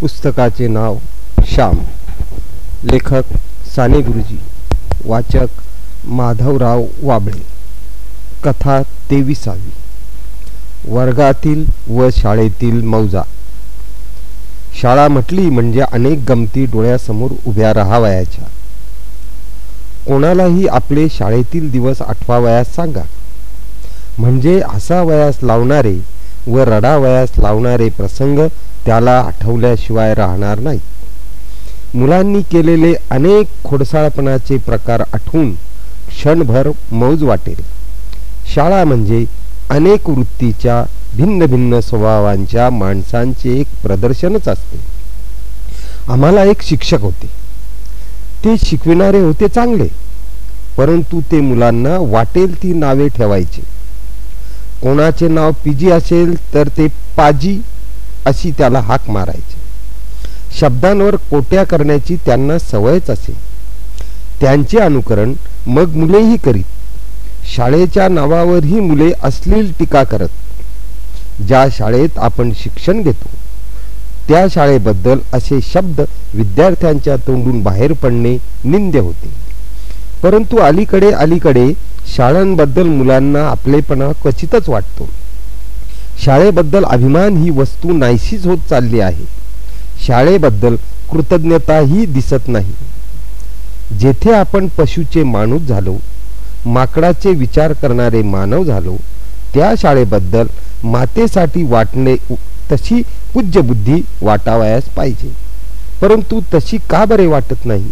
पुस्तकाचे नाव श्याम. लेखक साने गुरुजी. वाचक माधवराव वाबळे. कथा तेविसावी. वर्गातील व शाळेतील मौजा. शाळा म्हटली म्हणजे अनेक गमती डोळ्यासमोर उभ्या राहावयाच्या. कोणालाही आपले शाळेतील दिवस आठवावयास सांगा. म्हणजे हसावयास लावणारे व रडावयास लावणारे प्रसंग त्याला आठवल्याशिवाय राहणार नाही. मुलांनी केलेले अनेक खोडसाळपणाचे प्रकार आठवून क्षणभर मौज वाटेल. शाळा म्हणजे अनेक वृत्तीच्या भिन्न भिन्न स्वभावांच्या माणसांचे एक प्रदर्शनच असते. आम्हाला एक शिक्षक होते. ते शिकविणारे होते चांगले परंतु ते मुलांना वाटेल ती नावे ठेवायचे. कोणाचे नाव पीजी असेल तर ते पाजी अशी त्याला हाक मारायची. शब्दांवर कोट्या करण्याची त्यांना सवयच असे. त्यांचे अनुकरण मग मुलेही करीत. शाळेच्या नावावरही मुले अश्लील टीका करत. ज्या शाळेत आपण शिक्षण घेतो त्या शाळेबद्दल असे शब्द विद्यार्थ्यांच्या तोंडून बाहेर पडणे निंद्य होते. परंतु अलीकडे अलीकडे शाळांबद्दल मुलांना आपलेपणा क्वचितच वाटतो. शाळेबद्दल अभिमान ही वस्तू नाहीशीच होत चालली आहे. शाळेबद्दल कृतज्ञताही दिसत नाही. जेथे आपण पशुचे माणूस झालो माकडाचे विचार करणारे मानव झालो त्या शाळेबद्दल मातेसाठी वाटणे तशी पूज्यबुद्धी वाटावयास पाहिजे. परंतु तशी का बरे वाटत नाही?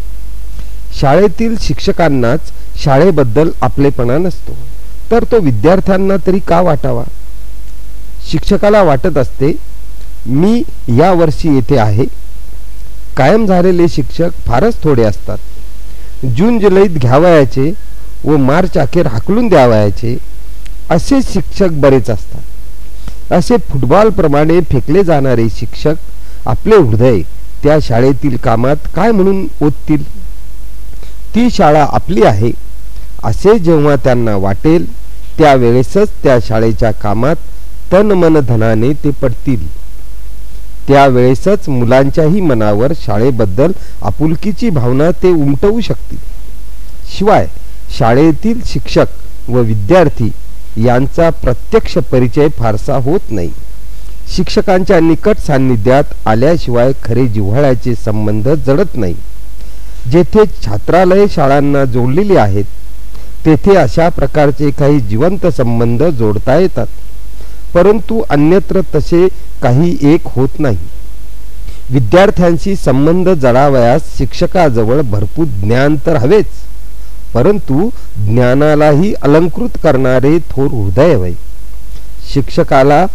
शाळेतील शिक्षकांनाच शाळेबद्दल आपलेपणा नसतो. तर तो विद्यार्थ्यांना तरी का वाटावा? शिक्षकाला वाटत असते मी या वर्षी येथे आहे. कायम झालेले शिक्षक फारच थोडे असतात. जून जुलैत घ्यावयाचे व मार्च अखेर हाकलून द्यावयाचे असे शिक्षक बरेच असतात. असे फुटबॉलप्रमाणे फेकले जाणारे शिक्षक आपले हृदय त्या शाळेतील कामात काय म्हणून ओततील? ती शाळा आपली आहे असे जेव्हा त्यांना वाटेल त्यावेळेसच त्या शाळेच्या कामात तन मन धनाने ते पडतील. त्यावेळेसच मुलांच्याही मनावर शाळेबद्दल आपुलकीची भावना ते उमटवू शकतील. शिवाय शाळेतील शिक्षक व विद्यार्थी यांचा प्रत्यक्ष परिचय फारसा होत नाही. शिक्षकांच्या निकट सान्निध्यात आल्याशिवाय खरे जिव्हाळ्याचे संबंध जडत नाही. जेथे छात्रालय शाळांना जोडलेली आहेत तेथे अशा प्रकारचे काही जिवंत संबंध जोडता येतात. परंतु अन्यत्र तसे काही एक होत नाही. विद्यार्थ्यांशी संबंध जडावयास शिक्षकाजवळ भरपूर ज्ञान तर हवेच परंतु ज्ञानालाही अलंकृत करणारे थोर हृदय वय शिक्षकाला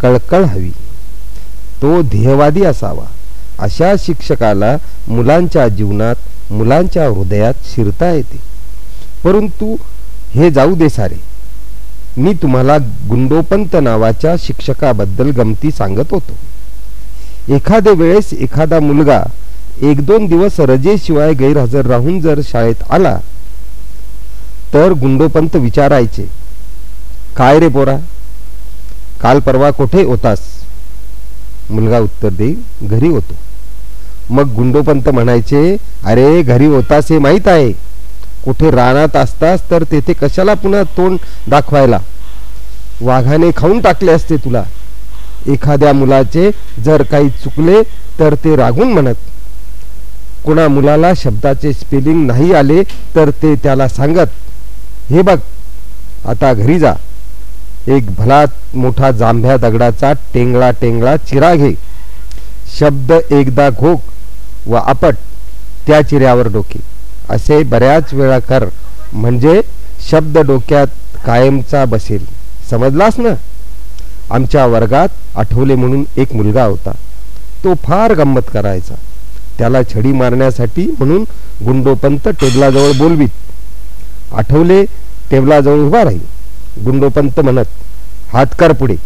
कळकळ हवी. तो ध्येयवादी असावा. अशा शिक्षकाला मुलांच्या जीवनात मुलांच्या हृदयात शिरता येते. परंतु हे जाऊ दे सारे. मी तुम्हाला गुंडोपंत नावाच्या शिक्षकाबद्दल गमती सांगत होतो. एखाद्या वेळेस एखादा मुलगा एक दोन दिवस रजेशिवाय गैरहजर राहून जर शाळेत आला तर गुंडोपंत विचारायचे काय रे पोरा? काल परवा कुठे होतास? मुलगा उत्तर दे घरी होतो. मग गुंडोपंत म्हणायचे अरे घरी होतास हे माहीत आहे. कुठे रानात असतास तर तेथे कशाला पुन्हा तोंड दाखवायला? वाघाने खाऊन टाकले असते तुला. एखाद्या मुलाचे जर काही चुकले तर ते रागून म्हणत. कुणा मुलाला शब्दाचे स्पेलिंग नाही आले तर ते त्याला सांगत हे बघ आता घरी जा. एक भला मोठा जांभ्या दगडाचा टेंगळा टेंगळा चिरा घे. शब्द एकदा घोक व आपट त्या चिऱ्यावर डोके. असे बऱ्याच वेळा कर. म्हणजे शब्द डोक्यात कायमचा बसेल. समजलास ना? आमच्या वर्गात आठवले म्हणून एक मुलगा होता. तो फार गंमत करायचा. त्याला छडी मारण्यासाठी म्हणून गुंडोपंत टेबलाजवळ बोलवीत. आठवले टेबलाजवळ उभा राहील. गुंडोपंत म्हणत हात कर पुढे.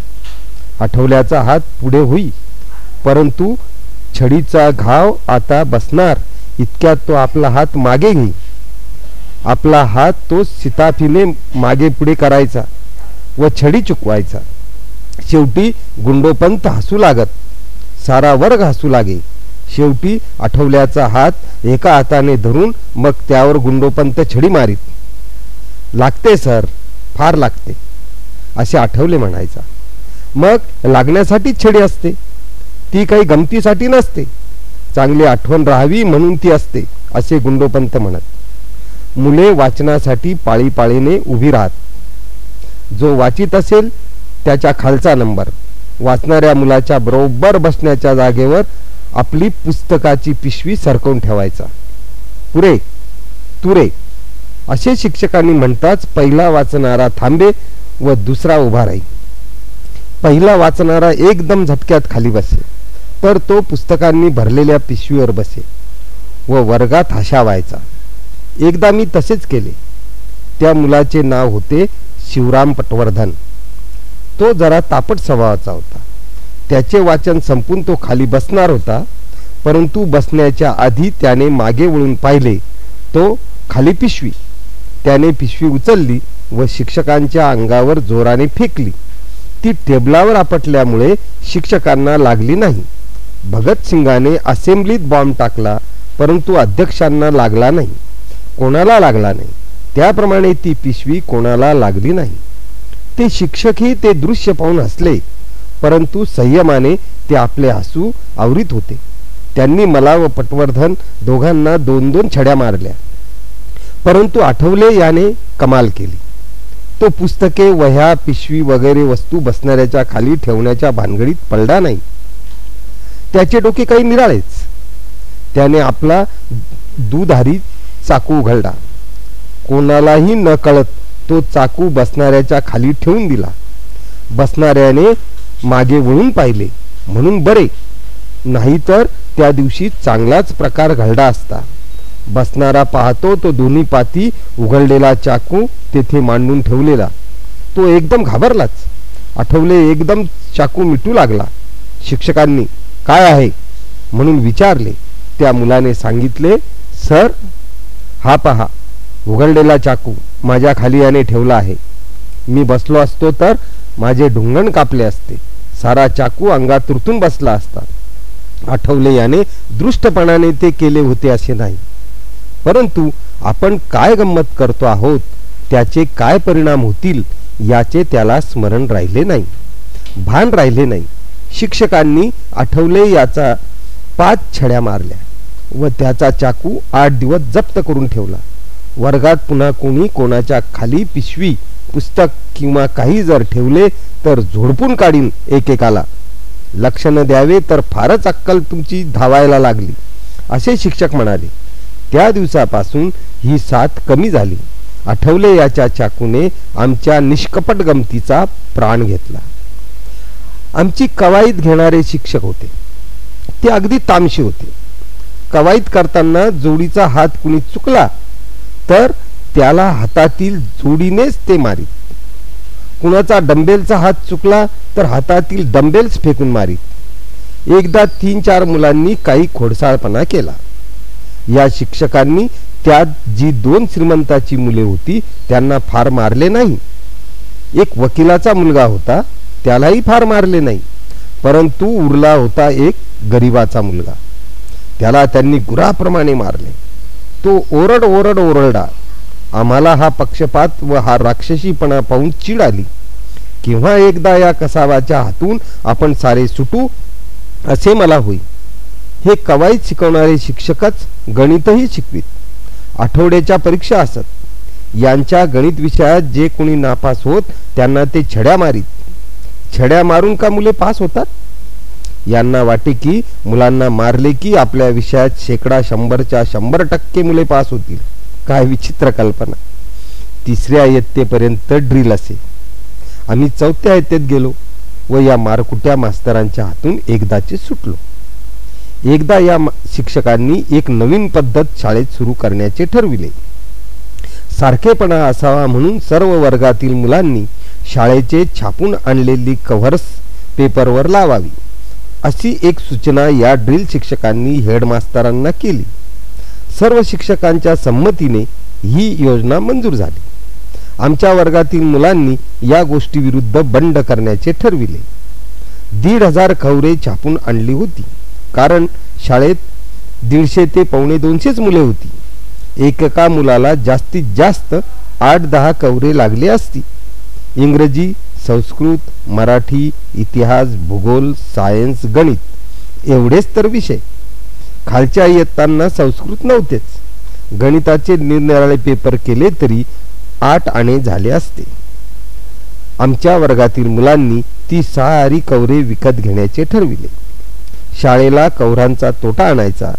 आठवल्याचा हात पुढे होई. परंतु छडीचा घाव आता बसणार. इतक्यात तो आपला हात मागे घेई आपला हात तो सिताफीने मागे पुढे करायचा व छडी चुकवायचा. शेवटी गुंडोपंत हसू लागत. सारा वर्ग हसू लागे. शेवटी आठवल्याचा हात एका हाताने धरून मग त्यावर गुंडोपंत छडी मारीत. लागते सर. फार लागते. असे आठवले म्हणायचा. मग लागण्यासाठीच छडी असते. ती काही गमतीसाठी नसते. चांगली आठवण राहावी म्हणून ती असते असे गुंडोपंत म्हणत. मुले वाचनासाठी पाळीपाळीने उभी राहत. जो वाचित असेल त्याच्या खालचा नंबर. वाचणाऱ्या मुलाच्या बरोबर बसण्याच्या जागेवर आपली पुस्तकाची पिशवी सरकवून ठेवायचा. पुरे तुरे असे शिक्षकांनी म्हणताच पहिला वाचणारा थांबे व दुसरा उभा राही. पहिला वाचणारा एकदम झटक्यात खाली बसे. तर तो पुस्तकांनी भरलेल्या पिशवीवर बसे व वर्गात हशा व्हायचा. एकदा मी तसेच केले. त्या मुलाचे नाव होते शिवराम पटवर्धन. तो जरा तापट स्वभावाचा होता. त्याचे वाचन संपून तो खाली बसणार होता परंतु बसण्याच्या आधी त्याने मागे वळून पाहिले. तो खाली पिशवी. त्याने पिशवी उचलली व शिक्षकांच्या अंगावर जोराने फेकली. ती टेबलावर आपटल्यामुळे शिक्षकांना लागली नाही. भगतसिंगाने असेंब्लीत बॉम्ब टाकला परंतु अध्यक्षांना लागला नाही. कोणाला लागला नाही? त्याप्रमाणे ती पिशवी कोणाला लागली नाही. ते शिक्षकही ते दृश्य पाहून हसले परंतु संयमाने ते आपले हसू आवरीत होते. त्यांनी मला व पटवर्धन दोघांना दोन दोन छड्या मारल्या. परंतु आठवले याने कमाल केली. तो पुस्तके वह्या पिशवी वगैरे वस्तू बसणाऱ्याच्या खाली ठेवण्याच्या भानगडीत पडला नाही. त्याचे डोके काही निराळेच. त्याने आपला दुधारी चाकू उघडला. कोणालाही न कळत तो चाकू बसणाऱ्याच्या खाली ठेवून दिला. बसणाऱ्याने मागे वळून पाहिले. म्हणून बरे. नाहीतर त्या दिवशी चांगलाच प्रकार घडला असता. बसणारा पाहतो तो दोन्ही पाती उघडलेला चाकू तेथे मांडून ठेवलेला. तो एकदम घाबरलाच. आठवले एकदम चाकू मिटू लागला. शिक्षकांनी काय आहे? म्हणून विचारले. त्या मुलाने सांगितले सर हा पहा उघडलेला चाकू माझ्या खाली याने ठेवला आहे. मी बसलो असतो तर माझे ढुंगण कापले असते. सारा चाकू अंगात तुरतून बसला असता. आठवले याने दृष्टपणाने ते केले होते असे नाही. परंतु आपण काय गंमत करतो आहोत? त्याचे काय परिणाम होतील? याचे त्याला स्मरण राहिले नाही. भान राहिले नाही. शिक्षकांनी आठवले याचा पाच छड्या मारल्या व त्याचा चाकू आठ दिवस जप्त करून ठेवला. वर्गात पुन्हा कोणी कोणाच्या खाली पिशवी पुस्तक किंवा काही जर ठेवले तर झोडपून काढीन एकेकाला. लक्ष न द्यावे तर फारच अक्कल तुमची धावायला लागली असे शिक्षक म्हणाले. त्या दिवसापासून ही साथ कमी झाली. आठवले याच्या चाकूने आमच्या निष्कपट गमतीचा प्राण घेतला. आमची कवायत घेणारे शिक्षक होते. ते अगदी तामशी होते. कवायत करताना जोडीचा हात कुणी चुकला तर त्याला हातातील जोडीनेच ते मारीत. कुणाचा डंबेलचा हात चुकला तर हातातील डंबेल्स फेकून मारीत. एकदा तीन चार मुलांनी काही खोडसाळपणा केला. या शिक्षकांनी त्यात जी दोन श्रीमंताची मुले होती त्यांना फार मारले नाही. एक वकिलाचा मुलगा होता त्यालाही फार मारले नाही. परंतु उरला होता एक गरीबाचा मुलगा. त्याला त्यांनी गुराप्रमाणे मारले. तो ओरड ओरड ओरडा. आम्हाला हा पक्षपात व हा राक्षसीपणा पाहून चीड आली. किंवा एकदा या कसावाच्या हातून आपण सारे सुटू असे मला होई. हे कवाईत शिकवणारे शिक्षकच गणितही शिकवित. आठवड्याच्या परीक्षा असत. यांच्या गणित विषयात जे कोणी नापास होत त्यांना ते छड्या मारीत. छड्या मारून का मुले पास होतात? यांना वाटे की मुलांना मारले की आपल्या विषयात शेकडा शंभरच्या शंभर टक्के मुले पास होतील. काय विचित्र कल्पना. तिसऱ्या इयत्तेपर्यंत ड्रिल असे. आम्ही चौथ्या इयत्तेत गेलो व या मारकुट्या मास्तरांच्या हातून एकदाचे सुटलो. एकदा या शिक्षकांनी एक नवीन पद्धत शाळेत सुरू करण्याचे ठरविले. सारखेपणा असावा म्हणून सर्व वर्गातील मुलांनी शाळेचे छापून आणलेली कव्हर्स पेपरवर लावावी. अशी एक सूचना या ड्रिल शिक्षकांनी हेडमास्तरांना केली. सर्व शिक्षकांच्या संमतीने ही योजना मंजूर झाली. आमच्या वर्गातील मुलांनी या गोष्टीविरुद्ध बंड करण्याचे ठरविले. दीड हजार खवरे छापून आणली होती. कारण शाळेत दीडशे ते पावणे दोनशेच मुले होती. एकेका मुलाला जास्तीत जास्त आठ दहा कवरे लागली असती. इंग्रजी संस्कृत मराठी इतिहास भूगोल सायन्स गणित एवढेच तर विषय. खालच्या इयत्तांना संस्कृत नव्हतेच. गणिताचे निरनिराळे पेपर केले तरी आठ आणे झाले असते. आमच्या वर्गातील मुलांनी ती सारी कवरे विकत घेण्याचे ठरविले. शाळेला कवरांचा तोटा आणायचा.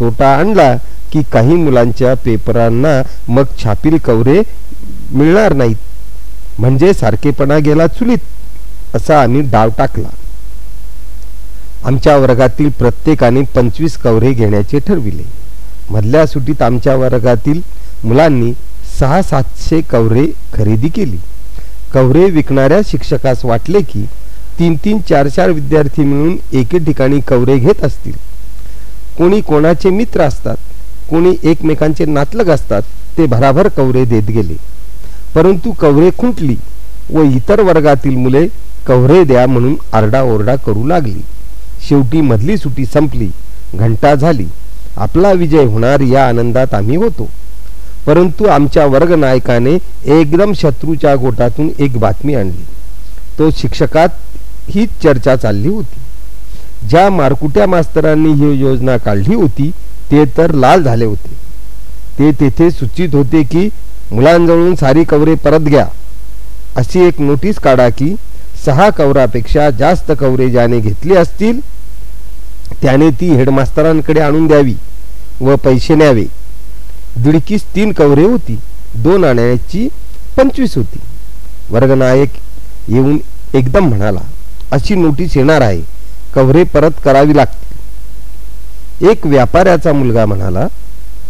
तोटा आणला की काही मुलांच्या पेपरांना मग छापील कवरे मिळणार नाहीत. म्हणजे सारखेपणा गेला चुलीत असा आम्ही डाव टाकला. आमच्या वर्गातील प्रत्येकाने पंचवीस कवरे घेण्याचे ठरविले. मधल्या सुटीत आमच्या वर्गातील मुलांनी सहा सातशे कवरे खरेदी केली. कवरे विकणाऱ्या शिक्षकास वाटले की तीन तीन चार चार विद्यार्थी मिळून एके ठिकाणी कवरे घेत असतील. कोणी कोणाचे मित्र असतात कोणी एकमेकांचे नातलग असतात ते भराभर कवरे देत गेले. परंतु कवरे खुंटली व इतर वर्गातील मुले कवरे द्या म्हणून आरडाओरडा करू लागली. शेवटी मधली सुटी संपली घंटा झाली. आपला विजय होणार या आनंदात आम्ही होतो. परंतु आमच्या वर्गनायकाने एकदम शत्रूच्या गोटातून एक बातमी आणली. तो शिक्षकात हीच चर्चा चालली होती. ज्या मारकुट्या मास्तरांनी ही योजना काढली होती ते तर लाल झाले होते. ते तेथे सूचित होते की मुलांजवळून सारी कवरे परत घ्या. अशी एक नोटीस काढा की सहा कवरापेक्षा जास्त कवरे ज्याने घेतली असतील त्याने ती हेडमास्तरांकडे आणून द्यावी व पैसे न्यावे. दिडकीस तीन कवरे होती दोन आण्याची पंचवीस होती. वर्गनायक येऊन एकदम म्हणाला अशी नोटीस येणार आहे. कवरे परत करावी लागतील. एक व्यापाऱ्याचा मुलगा म्हणाला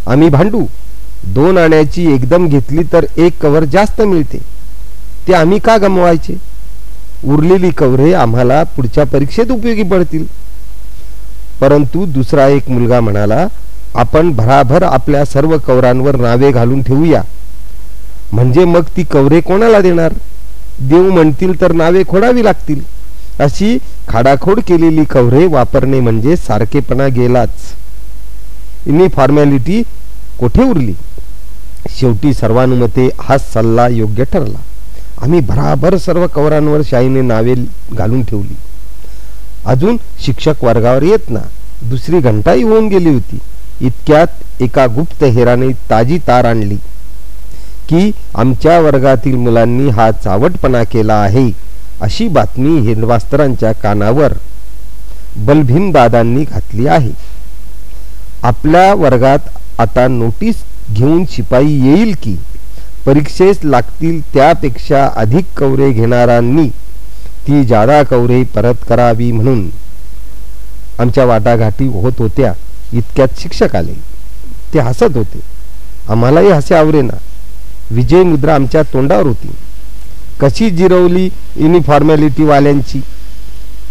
आम्ही भांडू दोन आण्याची एकदम घेतली तर एक कवर जास्त मिळते. ते आम्ही का गमवायचे? उरलेली कवरे आम्हाला पुढच्या परीक्षेत उपयोगी पडतील. परंतु दुसरा एक मुलगा म्हणाला आपण भराभर आपल्या सर्व कवरांवर नावे घालून ठेवूया. म्हणजे मग ती कवरे कोणाला देणार? देव म्हणतील तर नावे खोडावी लागतील. अशी खाडाखोड केलेली कवरे वापरणे म्हणजे सारखेपणा गेलाच. इनी फॉर्मॅलिटी कोठे उरली? शेवटी सर्वानुमते हा सल्ला योग्य ठरला. आम्ही भराभर सर्व कवरांवर शाईने नावे घालून ठेवली. अजून शिक्षक वर्गावर येत ना दुसरी घंटाही होऊन गेली होती. इतक्यात एका गुप्त हेराने ताजी तार आणली. की आमच्या वर्गातील मुलांनी हा चावटपणा केला आहे अशी बातमी हेडमास्तरांच्या कानावर बलभीम दादांनी घातली आहे. आपल्या वर्गात आता नोटीस घेऊन शिपाई येईल की? परीक्षेस लागतील त्यापेक्षा अधिक कवरे घेणाऱ्यांनी ती जादा कवरे परत करावी म्हणून. आमच्या वाटाघाटी होत होत्या इतक्यात शिक्षक आले. ते हसत होते. आम्हालाही हसे आवरेना. विजय मुद्रा आमच्या तोंडावर होती. कशी जिरवली युनिफॉर्मॅलिटी वाल्यांची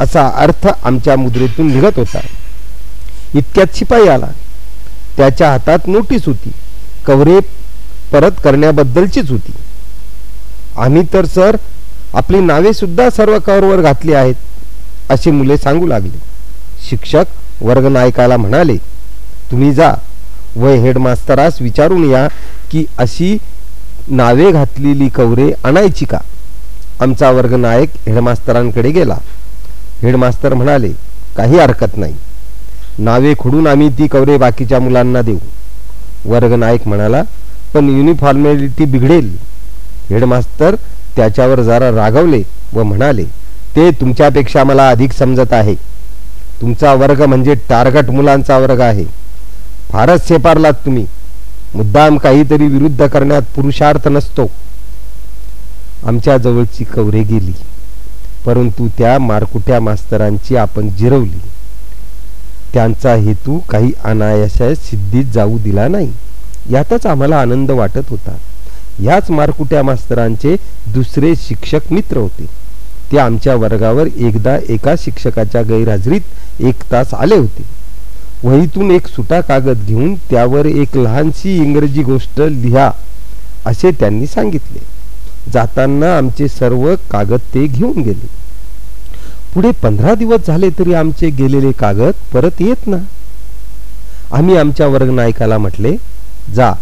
असा अर्थ आमच्या मुद्रेतून निघत होता. इतक्यात शिपाई आला. त्याच्या हातात नोटीस होती. कवरे परत करण्याबद्दलचीच होती. आम्ही तर सर आपली नावे सुद्धा सर्व कवरवर घातली आहेत अशी मुले सांगू लागली. शिक्षक वर्गनायकाला म्हणाले तुम्ही जा व हेडमास्तरास विचारून या की अशी नावे घातलेली कवरे आणायची का? आमचा वर्गनायक हेडमास्तरांकडे गेला. हेडमास्तर म्हणाले काही हरकत नाही. नावे खुडून आम्ही ती कवरे बाकीच्या मुलांना देऊ. वर्गनायक म्हणाला पण युनिफॉर्मॅलिटी बिघडेल. हेडमास्तर त्याच्यावर जरा रागवले व म्हणाले ते तुमच्यापेक्षा मला अधिक समजत आहे. तुमचा वर्ग म्हणजे टार्गट मुलांचा वर्ग आहे. फारच सेपारलात तुम्ही. मुद्दाम काहीतरी विरुद्ध करण्यात पुरुषार्थ नसतो. आमच्या जवळची कवरे गेली परंतु त्या मारकुट्या मास्तरांची आपण जिरवली. त्यांचा हेतू काही अनायाशा सिद्धीत जाऊ दिला नाही. यातच आम्हाला आनंद वाटत होता. याच मारकुट्या मास्तरांचे दुसरे शिक्षक मित्र होते. ते आमच्या वर्गावर एकदा एका शिक्षकाच्या गैरहजेरीत एक तास आले होते. वहीतून एक सुटा कागद घेऊन त्यावर एक लहानशी इंग्रजी गोष्ट लिहा असे त्यांनी सांगितले. जाताना आमचे सर्व कागद ते घेऊन गेले. पुढे पंधरा दिवस झाले तरी आमचे गेलेले कागद परत येत ना. आम्ही आमच्या वर्गनायकाला म्हटले जा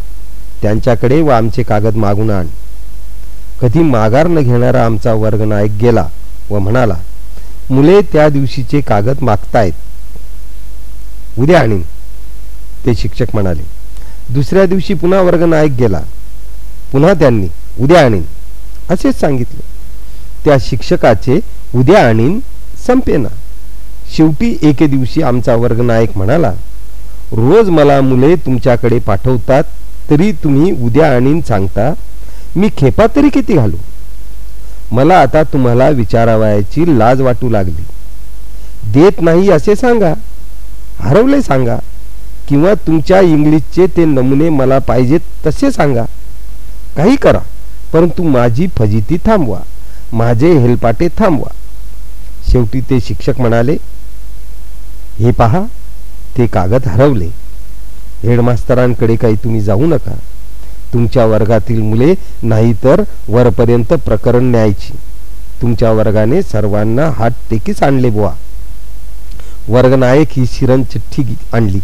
त्यांच्याकडे व आमचे कागद मागून आण. कधी माघार न घेणारा आमचा वर्गनायक गेला व म्हणाला मुले त्या दिवशीचे कागद मागतायत. उद्या आणीन ते शिक्षक म्हणाले. दुसऱ्या दिवशी पुन्हा वर्गनायक गेला. पुन्हा त्यांनी उद्या आणीन असेच सांगितले. त्या शिक्षकाचे उद्या आणीन संपेना शेवटी एके दिवशी आमचा वर्गनायक म्हणाला रोज मला मुले तुमच्याकडे पाठवतात तरी तुम्ही उद्या आणीन सांगता मी खेपा तरी किती घालू? मला आता तुम्हाला विचारावयाची लाज वाटू लागली. देत नाही असे सांगा. हरवले सांगा. किंवा तुमच्या इंग्लिशचे ते नमुने मला पाहिजेत तसे सांगा. काही करा परंतु माझी फजिती थांबवा. माझे हेलपाटे थांबवा. शेवटी ते शिक्षक म्हणाले हे पहा ते कागद हरवले. हेडमास्तरांकडे काही तुम्ही जाऊ नका. तुमच्या वर्गातील मुले नाहीतर वरपर्यंत प्रकरण न्यायची. तुमच्या वर्गाने सर्वांना हात टेकीच आणले बुवा. वर्गनायक ही शिरण चिठ्ठी आणली.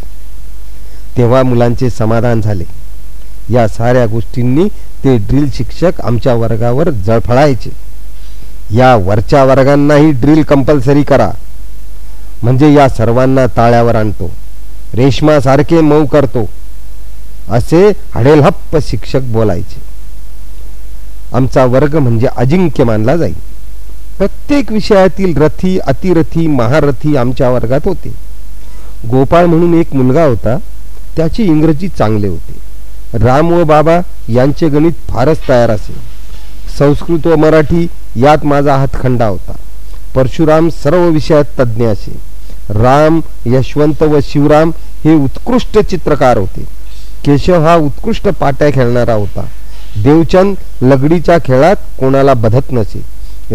तेव्हा मुलांचे समाधान झाले. या साऱ्या गोष्टींनी ते ड्रिल शिक्षक आमच्या वर्गावर जळफळायचे. या वरच्या वर्गांनाही ड्रिल कंपल्सरी करा. म्हणजे या सर्वांना ताळ्यावर आणतो. रेशमा सारखे मऊ करतो. असे हडेलहप्प शिक्षक बोलायचे. आमचा वर्ग म्हणजे अजिंक्य मानला जाईल. प्रत्येक विषयातील रथी अतिरथी महारथी आमच्या वर्गात होते. गोपाळ म्हणून एक मुलगा होता त्याची इंग्रजी चांगले होते. राम व बाबा यांचे गणित फारच तयार असे. संस्कृत व मराठी यात माझा हातखंडा होता. परशुराम सर्व विषयात तज्ज्ञ असे. राम यशवंत व शिवराम हे उत्कृष्ट चित्रकार होते. केशव हा उत्कृष्ट पाट्या खेळणारा होता. देवचंद लगडीच्या खेळात कोणाला बधत नसे.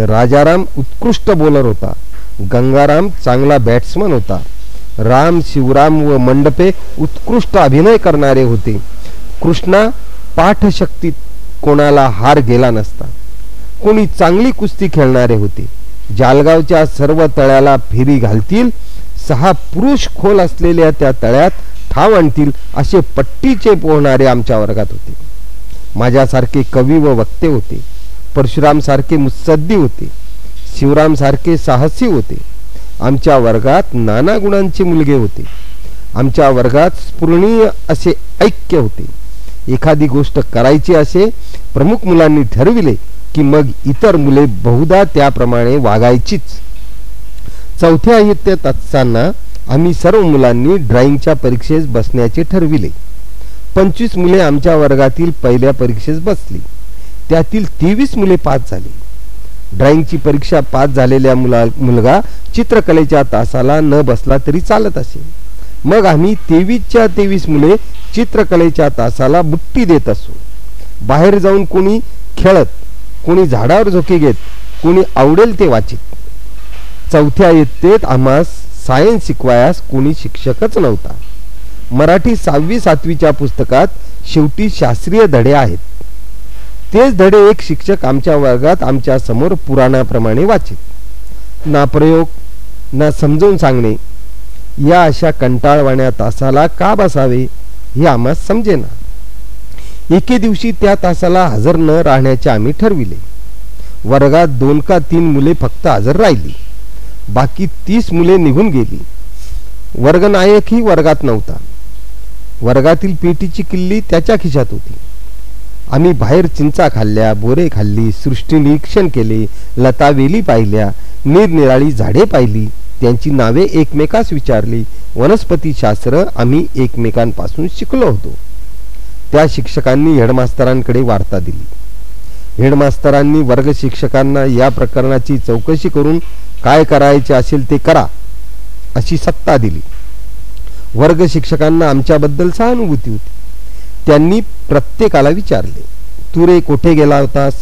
राजाराम उत्कृष्ट बॉलर होता. गंगाराम चांगला बॅट्समन होता. राम शिवराम व मंडपे उत्कृष्ट अभिनय करणारे होते. कृष्णा पाठशक्तीत कोणाला हार गेला नसता. कोणी चांगली कुस्ती खेळणारे होते. जालगावच्या सर्व तळ्याला फेरी घालतील. सहा पुरुष खोल असलेल्या त्या तळ्यात ठाव आणतील असे पट्टीचे पोहणारे आमच्या वर्गात होते. माझ्यासारखे कवी व वक्ते होते. परशुराम सारखे मुत्सद्दी होते. शिवराम सारखे साहसी होते. आमच्या वर्गात नाना गुणांचे मुलगे होते. आमच्या वर्गात स्फुरणीय असे ऐक्य होते. एखादी गोष्ट करायची असे प्रमुख मुलांनी ठरविले की मग इतर मुले बहुधा त्याप्रमाणे वागायचीच. चौथ्या आयुत्यात असताना आम्ही सर्व मुलांनी ड्रॉइंगच्या परीक्षेस बसण्याचे ठरविले. पंचवीस मुले आमच्या वर्गातील पहिल्या परीक्षेस बसली. त्यातील तेवीस मुले पास झाली. ड्रॉइंगची परीक्षा पास झालेल्या मुला मुलगा चित्रकलेच्या तासाला न बसला तरी चालत असे. मग आम्ही तेवीसच्या तेवीस मुले चित्रकलेच्या तासाला बुट्टी देत असो. बाहेर जाऊन कोणी खेळत कोणी झाडावर झोके घेत कोणी आवडेल ते वाचित. चौथ्या इयत्तेत आम्हास सायन्स शिकवायास कोणी शिक्षकच नव्हता. मराठी सहावी सातवीच्या पुस्तकात शेवटी शास्त्रीय धडे आहेत. तेच धडे एक शिक्षक आमच्या वर्गात आमच्यासमोर पुराणाप्रमाणे वाचित. ना प्रयोग ना समजावून सांगणे या अशा कंटाळवाण्या तासाला का बसावे हे आम्हाला समजेना. एके दिवशी त्या तासाला हजर न राहण्याचे आम्ही ठरविले. वर्गात दोन का तीन मुले फक्त हजर राहिली. बाकी तीस मुले निघून गेली. वर्गनायकही वर्गात नव्हता. वर्गातील पेटीची किल्ली त्याच्या खिशात होती. आम्ही बाहेर चिंचा खाल्ल्या बोरे खाल्ली सृष्टी निरीक्षण केले लतावेली पाहिल्या निरनिराळी झाडे पाहिली त्यांची नावे एकमेकास विचारली. वनस्पतीशास्त्र आम्ही एकमेकांपासून शिकलो होतो. त्या शिक्षकांनी हेडमास्तरांकडे वार्ता दिली. हेडमास्तरांनी वर्ग शिक्षकांना या प्रकरणाची चौकशी करून काय करायचे असेल ते करा अशी सत्ता दिली. वर्ग शिक्षकांना आमच्याबद्दल सहानुभूती होती. त्यांनी प्रत्येकाला विचारले तू रे कोठे गेला होतास?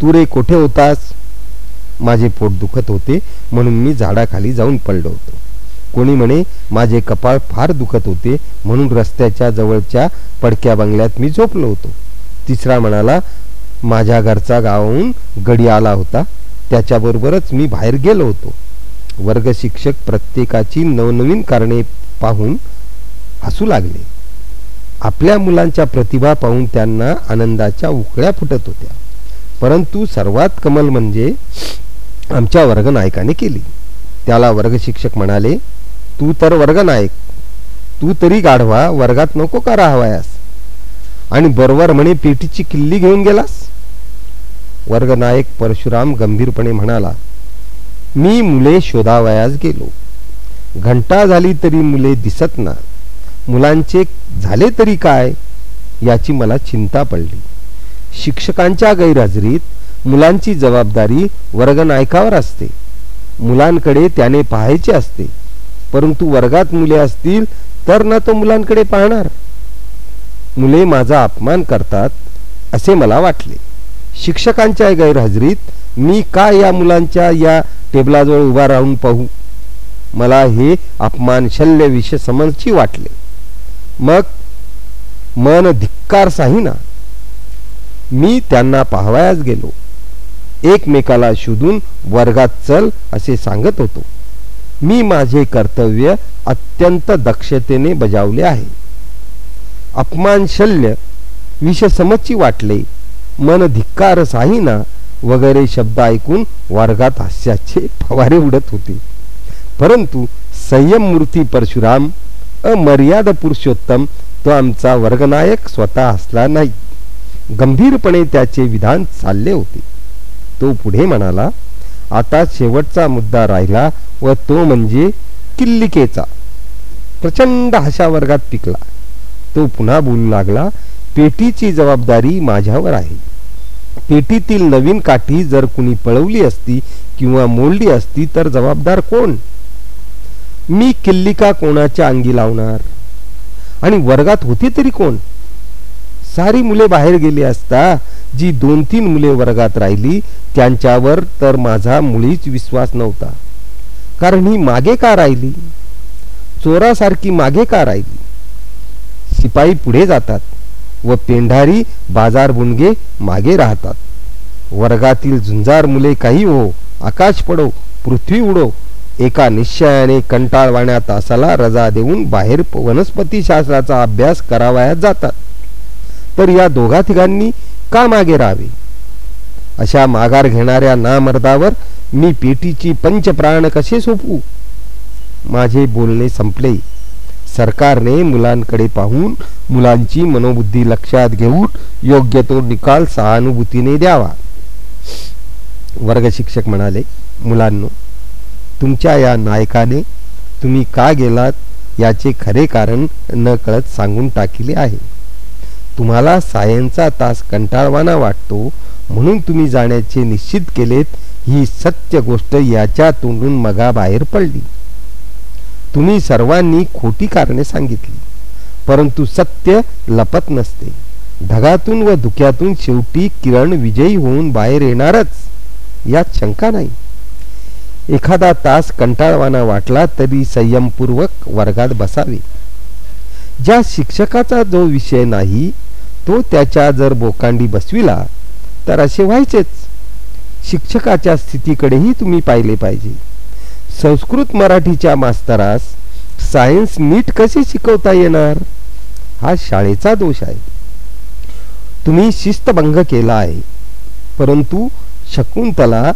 तू रे कोठे होतास? माझे पोट दुखत होते म्हणून मी झाडाखाली जाऊन पडलो होतो. कोणी म्हणे माझे कपाळ फार दुखत होते म्हणून रस्त्याच्या जवळच्या पडक्या बंगल्यात मी झोपलो होतो. तिसरा म्हणाला माझ्या घरचा गावाहून गडी आला होता त्याच्याबरोबरच मी बाहेर गेलो होतो. वर्ग शिक्षक प्रत्येकाची नवनवीन कारणे पाहून हसू लागले. आपल्या मुलांच्या प्रतिभा पाहून त्यांना आनंदाच्या उकळ्या फुटत होत्या. परंतु सर्वात कमल म्हणजे आमच्या वर्गनायकाने केली. त्याला वर्ग शिक्षक म्हणाले तू तर वर्गनायक. तू तरी गाढवा वर्गात नको का राहावयास? आणि बरोबर म्हणे पेटीची किल्ली घेऊन गेलास? वर्गनायक परशुराम गंभीरपणे म्हणाला मी मुले शोधावयास गेलो. घंटा झाली तरी मुले दिसत ना. मुलांचे झाले तरी काय? याची मला चिंता पडली. शिक्षकांच्या गैरहजेरीत मुलांची जबाबदारी वर्गनायकावर असते. मुलांकडे त्याने पाहायचे असते. परंतु वर्गात मुले असतील तर ना तो मुलांकडे पाहणार. मुले माझा अपमान करतात असे मला वाटले. शिक्षकांच्या गैरहजेरीत मी का या मुलांच्या या टेबलाजवळ उभा राहून पाहू? मला हे अपमान शल्य विषय समजची वाटले. मग मन धिक्कार ना मी त्यांना पाहावयास गेलो. एकमेकाला शोधून वर्गात चल असे सांगत होतो. मी माझे कर्तव्य अत्यंत दक्षतेने बजावले आहे. अपमान शल्य विषसमची वाटले मन धिक्कार साहिना वगैरे शब्द ऐकून वर्गात हास्याचे फवारे उडत होते. परंतु संयम मूर्ती परशुराम अमर्याद पुरुषोत्तम तो आमचा वर्गनायक स्वतः असला नाही. गंभीरपणे त्याचे विधान चालले होते. तो पुढे म्हणाला आता शेवटचा मुद्दा राहिला व तो म्हणजे किल्लिकेचा. प्रचंड हशा वर्गात पिकला तो पुन्हा बोलू लागला पेटीची जबाबदारी माझ्यावर आहे. पेटीतील नवीन काठी जर कुणी पळवली असती किंवा मोडली असती तर जबाबदार कोण? मी किल्लिका कोणाच्या अंगी लावणार? आणि वर्गात होती तरी कोण? सारी मुले बाहेर गेली असता जी दोन तीन मुले वर्गात राहिली त्यांच्यावर तर माझा मुळीच विश्वास नव्हता. कारण ही मागे का राहिली? चोरासारखी मागे का राहिली? शिपाई पुढे जातात व पेंढारी बाजार बुणगे मागे राहतात. वर्गातील झुंजार मुले काही हो आकाश पडो पृथ्वी उडो एका निश्चयाने कंटाळवाण्या तासाला रजा देऊन बाहेर वनस्पतीशास्त्राचा अभ्यास करावयात जातात. तर या दोघा तिघांनी का मागे राहावे? अशा माघार घेणाऱ्या नामर्दावर मी पेटीची पंचप्राण कसे सोपवू? माझे बोलणे संपले. सरकारने मुलांकडे पाहून मुलांची मनोबुद्धी लक्षात घेऊन योग्य तो निकाल सहानुभूतीने द्यावा. वर्ग शिक्षक म्हणाले मुलांनो तुमच्या या नायकाने तुम्ही का गेलात? याचे खरे कारण न कळत सांगून टाकिले आहे. तुम्हाला सायनचा तास कंटाळवाना वाटतो म्हणून तुम्ही जाण्याचे निश्चित केलेत ही सत्य गोष्ट याच्या तोंडून मगा बाहेर पडली. तुम्ही सर्वांनी खोटी कारणे सांगितली परंतु सत्य लपत नसते. ढगातून व धुक्यातून शेवटी किरण विजयी होऊन बाहेर येणारच यात शंका नाही. एखादा तास कंटाळवाना वाटला तरी संयमपूर्वक वर्गात बसावे. ज्या शिक्षकाचा जो विषय नाही तो त्याच्या जर बोकांडी बसविला तर असे व्हायचेच. शिक्षकाच्या स्थितीकडेही तुम्ही पाहिले पाहिजे. संस्कृत मराठीच्या मास्तरास सायन्स नीट कसे शिकवता येणार? हा शाळेचा दोष आहे. तुम्ही शिस्तभंग केला आहे. परंतु शकुंतला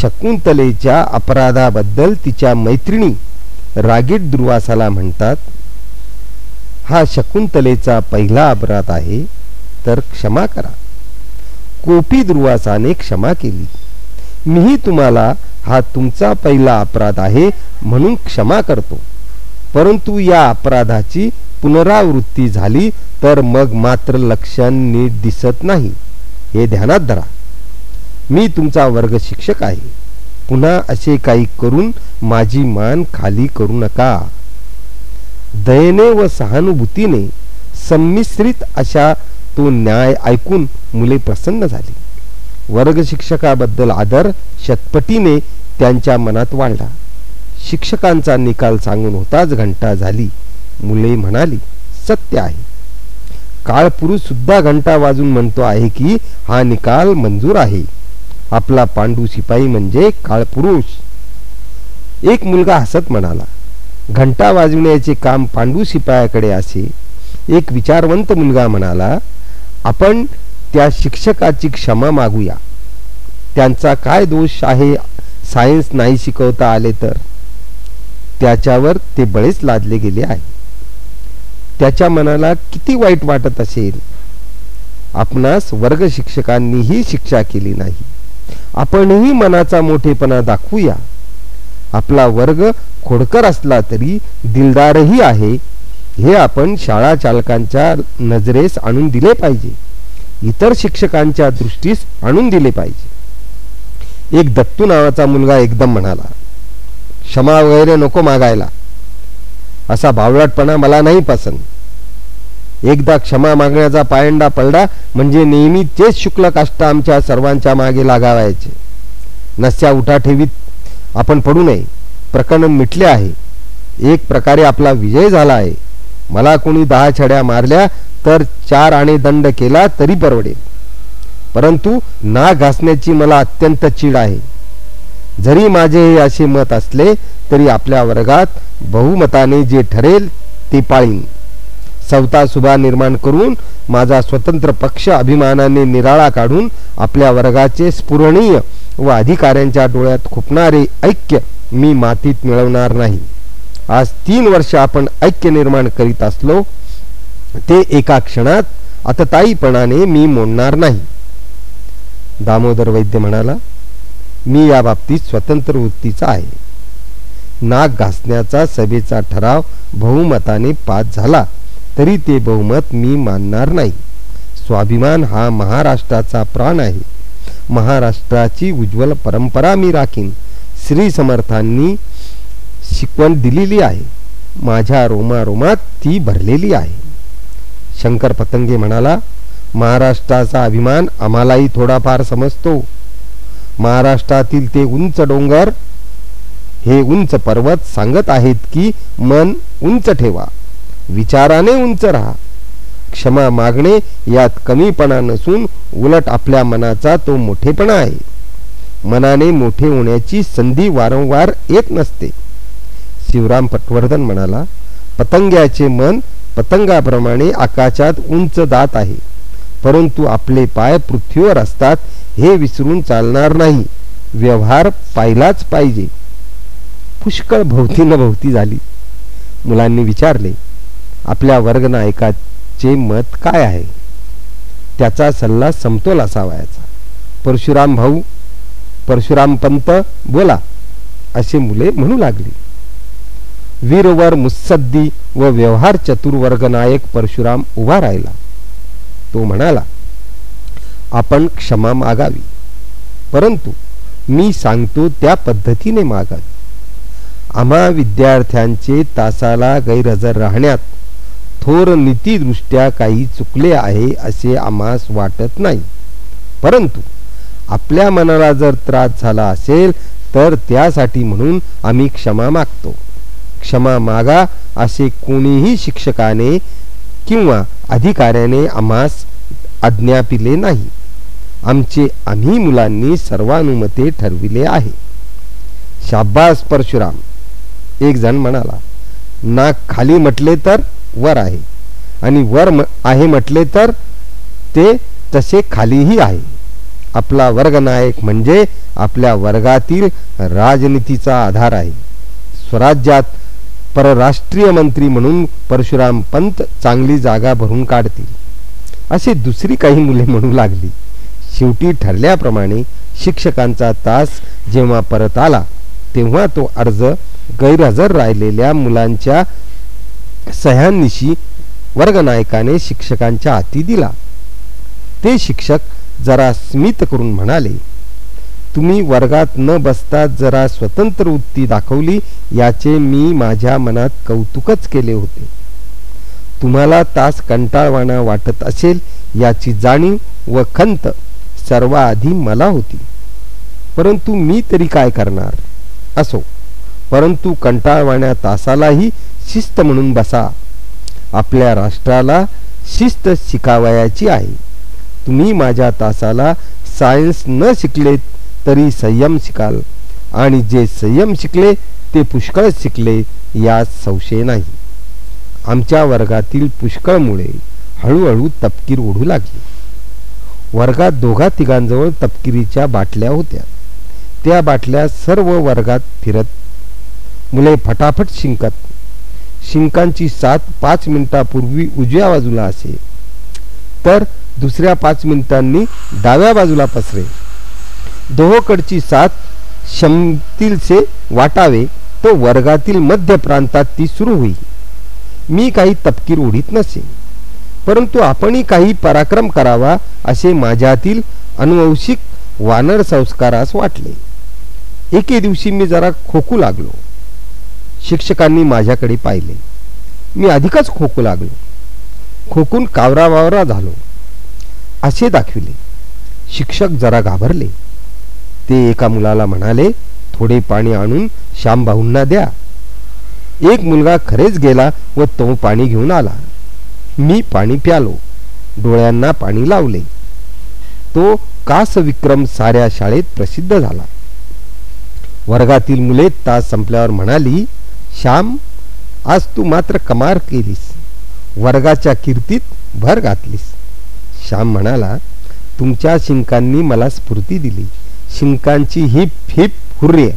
शकुंतलेच्या अपराधाबद्दल तिच्या मैत्रिणी रागीट दुर्वासाला म्हणतात हा शकुंतलेचा पहिला अपराध आहे. तर क्षमा करा. कोपी ध्रुवासाने क्षमा केली. मीही तुम्हाला हा तुमचा पहिला अपराध आहे म्हणून क्षमा करतो. परंतु या अपराधाची पुनरावृत्ती झाली तर मग मात्र लक्षण नीट दिसत नाही. हे ध्यानात धरा. मी तुमचा वर्ग शिक्षक आहे. पुन्हा असे काही करून माझी मान खाली करू नका. दयेने व सहानुभूतीने संमिश्रित अशा तो न्याय ऐकून मुले प्रसन्न झाली. वर्ग शिक्षकाबद्दल आदर शतपटीने त्यांच्या मनात वाढला. शिक्षकांचा निकाल सांगून होताच घंटा झाली. मुले म्हणाली सत्य आहे. काळपुरुष सुद्धा घंटा वाजून म्हणतो आहे की हा निकाल मंजूर आहे. आपला पांडू शिपाई म्हणजे काळपुरुष एक मुलगा हसत म्हणाला घंटा वाजविण्याचे काम पांडू शिपायाकडे असे. एक विचारवंत मुलगा म्हणाला आपण त्या शिक्षकाची क्षमा मागूया. त्यांचा काय दोष आहे? सायन्स नाही शिकवता आले तर? त्याच्यावर ते बळेच लादले गेले आहे. त्याच्या मनाला किती वाईट वाटत असेल? आपणास वर्ग शिक्षकांनीही शिक्षा केली नाही. आपणही मनाचा मोठेपणा दाखवूया. आपला वर्ग खोडकर असला तरी दिलदारही आहे. हे आपण शाळा चालकांच्या नजरेस आणून दिले पाहिजे. इतर शिक्षकांच्या दृष्टीस आणून दिले पाहिजे. एक दत्तू नावाचा मुलगा एकदम म्हणाला क्षमा वगैरे नको मागायला. असा भावलाटपणा मला नाही पसंत. एकदा क्षमा मागण्याचा पायंडा पडला म्हणजे नेहमी तेच शुक्ल काष्ट आमच्या सर्वांच्या मागे लागावायचे. नस्या उठा ठेवीत. आपण पडू नये. प्रकरण मिटले आहे. एक प्रकारे आपला विजय झाला आहे. मला कोणी दहा छड्या मारल्या तर चार आणि दंड केला तरी परवडेल. परंतु ना घासण्याची मला अत्यंत चीड आहे. जरी माझे हे असे मत असले तरी आपल्या वर्गात बहुमताने जे ठरेल ते पाळीन. सवता सुभा निर्माण करून माझा स्वतंत्र पक्ष अभिमानाने निराळा काढून आपल्या वर्गाचे स्फुरणीय व अधिकाऱ्यांच्या डोळ्यात खुपणारे ऐक्य मी मातीत मिळवणार नाही. आज तीन वर्ष आपण ऐक्य निर्माण करीत असलो ते एका क्षणात अतताईपणाने मी मोडणार नाही. दामोदर वैद्य म्हणाला मी या बाबतीत स्वतंत्र वृत्तीचा आहे. नाक घासण्याचा सभेचा ठराव बहुमताने पास झाला तरी ते बहुमत मी मानणार नाही. स्वाभिमान हा महाराष्ट्राचा प्राण आहे. महाराष्ट्राची उज्ज्वल परंपरा मी राखीन. श्री समर्थांनी शिकवण दिलेली आहे. माझ्या रोमारोमात ती भरलेली आहे. शंकर पतंगे म्हणाला महाराष्ट्राचा अभिमान आम्हालाही थोडाफार समजतो. महाराष्ट्रातील ते उंच डोंगर हे उंच पर्वत सांगत आहेत की मन उंच ठेवा विचाराने उंच राहा. क्षमा मागणे यात कमीपणा नसून उलट आपल्या मनाचा तो मोठेपणा आहे. मनाने मोठे होण्याची संधी वारंवार येत नसते. शिवराम पटवर्धन म्हणाला पतंग्याचे मन पतंगाप्रमाणे आकाशात उंच दात आहे. परंतु आपले पाय पृथ्वीवर असतात हे विसरून चालणार नाही. व्यवहार पाहिलाच पाहिजे. पुष्कळ भोवती न भोवती झाली. मुलांनी विचारले आपल्या वर्गनायकाचे मत काय आहे? त्याचा सल्ला समतोल असावायचा परशुराम भाऊ परशुराम पंत बोला असे मुले म्हणू लागली. वीरवर मुत्सद्दी व व्यवहार चतुर्वर्ग नायक परशुराम उभा राहिला. तो म्हणाला आपण क्षमा मागावी. परंतु मी सांगतो त्या पद्धतीने मागावी. आम्हा विद्यार्थ्यांचे तासाला गैरहजर राहण्यात थोर नीतीदृष्ट्या काही चुकले आहे असे आम्हास वाटत नाही. परंतु आपल्या मनाला जर त्रास झाला असेल तर त्यासाठी म्हणून आम्ही क्षमा मागतो. क्षमा मागा असे कोणीही शिक्षकाने किंवा अधिकाऱ्याने आम्हास आज्ञापिले नाही. आमचे आम्ही मुलांनी सर्वानुमते ठरविले आहे. शाब्बास परशुराम. एक जण म्हणाला नाक खाली म्हटले तर वर आहे आणि वर आहे म्हटले तर ते तसे खालीही आहे. आपला वर्गनायक म्हणजे आपल्या वर्गातील राजनीतीचा आधार आहे. स्वराज्यात परराष्ट्रीय मंत्री म्हणून परशुराम पंत चांगली जागा भरून काढतील. असे दुसरी काही मुले म्हणू लागली. शेवटी ठरल्याप्रमाणे शिक्षकांचा तास जेव्हा परत आला तेव्हा तो अर्ज गैरहजर राहिलेल्या मुलांच्या सह्यांनिशी वर्गनायकाने शिक्षकांच्या हाती दिला. ते शिक्षक जरा स्मित करून म्हणाले तुम्ही वर्गात न बसता जरा स्वतंत्र वृत्ती दाखवली याचे मी माझ्या मनात कौतुकच केले होते. तुम्हाला तास कंटाळवाणा वाटत असेल याची जाणीव व खंत सर्वाआधी मला होती. परंतु मी तरी काय करणार? असो परंतु कंटाळवाण्या तासालाही शिस्त म्हणून बसा. आपल्या राष्ट्राला शिस्त शिकावयाची आहे. तुम्ही माझ्या तासाला सायन्स न शिकलेत तरी संयम शिकाल. आणि जे संयम शिकले ते पुष्कळच शिकले यात संशय नाही. आमच्या वर्गातील पुष्कळ मुळे हळूहळू तपकीर ओढू लागली. वर्गात दोघा तिघांजवळ तपकिरीच्या बाटल्या होत्या. त्या बाटल्या सर्व वर्गात फिरत मुले फटाफट शिंकत. शिंकांची साथ पाच मिनिटापूर्वी उजव्या बाजूला असे. तर दुसऱ्या पाच मिनिटांनी डाव्या बाजूला पसरे. दोहोकडची साथ शमतीलसे वाटावे तो वर्गातील मध्य प्रांतात ती सुरू होई मी काही तपकीर उडीत नसे परंतु आपणही काही पराक्रम करावा असे माझ्यातील अनुवंशिक वानर संस्कारास वाटले. एके दिवशी मी जरा खोकू लागलो. शिक्षकांनी माझ्याकडे पाहिले. मी अधिकच खोकू लागलो. खोकून कावरा वावरा झालो. असे दाखविले. शिक्षक जरा घाबरले. ते एका मुलाला म्हणाले थोडे पाणी आणून श्यामभाऊंना द्या. एक मुलगा खरेच गेला व तो पाणी घेऊन आला. मी पाणी प्यालो. डोळ्यांना पाणी लावले. तो कास विक्रम साऱ्या शाळेत प्रसिद्ध झाला. वर्गातील मुले तास संपल्यावर म्हणाली श्याम आज तू मात्र कमार केलीस. वर्गाच्या कीर्तीत भर घातलीस. श्याम म्हणाला तुमच्या शिंकांनी मला स्फूर्ती दिली. शिंकांची हिप हिप हुर्रे.